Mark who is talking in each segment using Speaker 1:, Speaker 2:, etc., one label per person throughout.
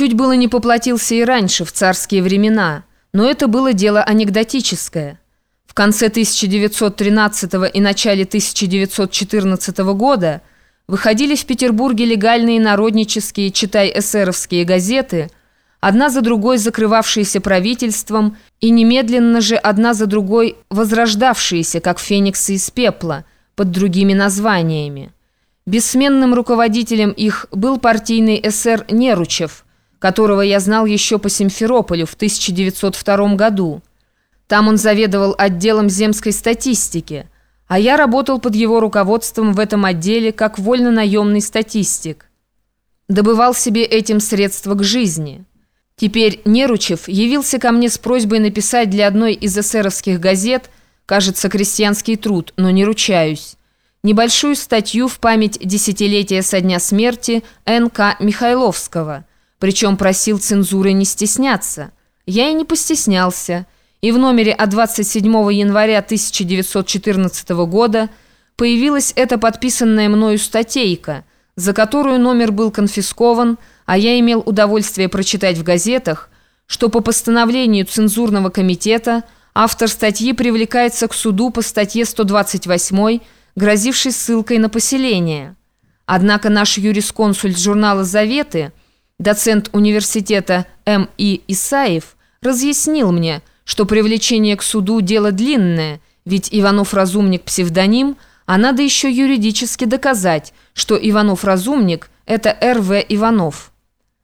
Speaker 1: Чуть было не поплатился и раньше, в царские времена, но это было дело анекдотическое. В конце 1913 и начале 1914 года выходили в Петербурге легальные народнические, читай эсеровские газеты, одна за другой закрывавшиеся правительством и немедленно же одна за другой возрождавшиеся, как фениксы из пепла, под другими названиями. Бессменным руководителем их был партийный эсер Неручев, которого я знал еще по Симферополю в 1902 году. Там он заведовал отделом земской статистики, а я работал под его руководством в этом отделе как вольно-наемный статистик. Добывал себе этим средства к жизни. Теперь Неручев явился ко мне с просьбой написать для одной из эсеровских газет, кажется, «Крестьянский труд», но не ручаюсь небольшую статью в память десятилетия со дня смерти Н.К. Михайловского, причем просил цензуры не стесняться. Я и не постеснялся, и в номере от 27 января 1914 года появилась эта подписанная мною статейка, за которую номер был конфискован, а я имел удовольствие прочитать в газетах, что по постановлению цензурного комитета автор статьи привлекается к суду по статье 128 грозивший ссылкой на поселение. Однако наш юрисконсульт журнала «Заветы», доцент университета М.И. Исаев, разъяснил мне, что привлечение к суду – дело длинное, ведь Иванов-разумник – псевдоним, а надо еще юридически доказать, что Иванов-разумник – это Р.В. Иванов.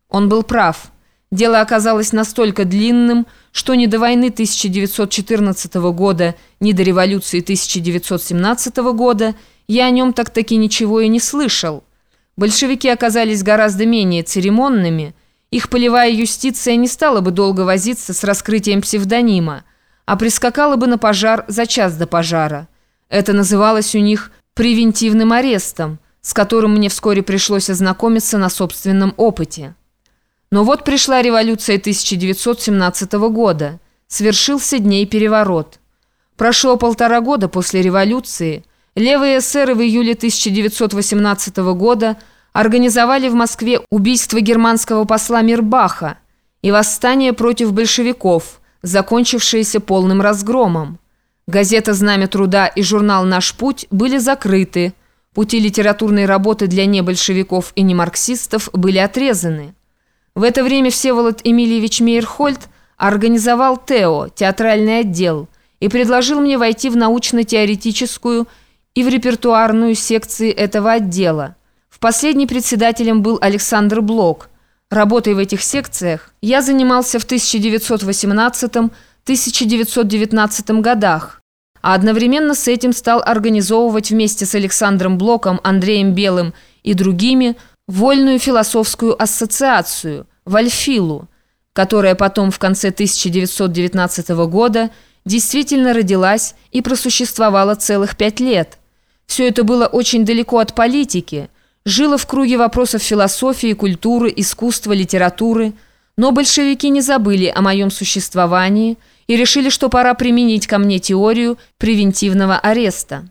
Speaker 1: Он был прав. Дело оказалось настолько длинным, что ни до войны 1914 года, ни до революции 1917 года я о нем так-таки ничего и не слышал. Большевики оказались гораздо менее церемонными, их полевая юстиция не стала бы долго возиться с раскрытием псевдонима, а прискакала бы на пожар за час до пожара. Это называлось у них превентивным арестом, с которым мне вскоре пришлось ознакомиться на собственном опыте. Но вот пришла революция 1917 года. Свершился дней переворот. Прошло полтора года после революции. Левые эсеры в июле 1918 года организовали в Москве убийство германского посла Мирбаха и восстание против большевиков, закончившееся полным разгромом. Газета «Знамя труда» и журнал «Наш путь» были закрыты. Пути литературной работы для небольшевиков и немарксистов были отрезаны. В это время Всеволод Эмильевич Мейерхольд организовал ТЭО, театральный отдел, и предложил мне войти в научно-теоретическую и в репертуарную секции этого отдела. В последней председателем был Александр Блок. Работой в этих секциях я занимался в 1918-1919 годах, а одновременно с этим стал организовывать вместе с Александром Блоком, Андреем Белым и другими – Вольную философскую ассоциацию, Вальфилу, которая потом в конце 1919 года действительно родилась и просуществовала целых пять лет. Все это было очень далеко от политики, жило в круге вопросов философии, культуры, искусства, литературы, но большевики не забыли о моем существовании и решили, что пора применить ко мне теорию превентивного ареста.